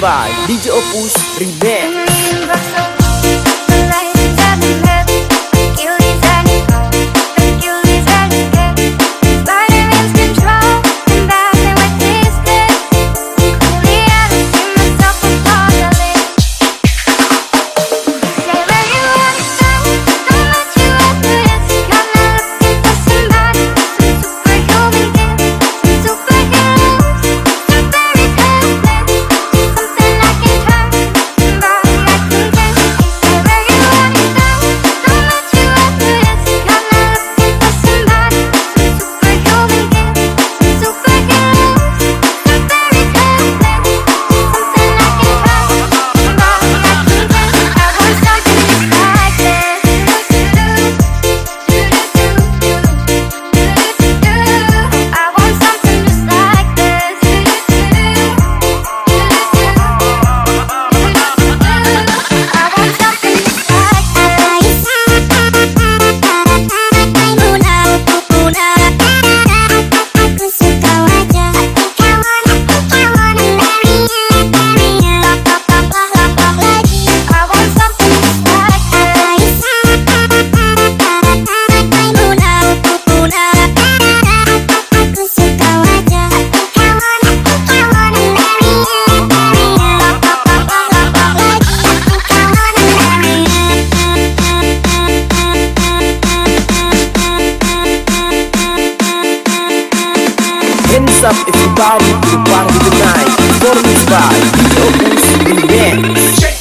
by DJ Opus Remix. Up everybody to the party tonight. Performance by. DJ Opus Remix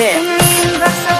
Remix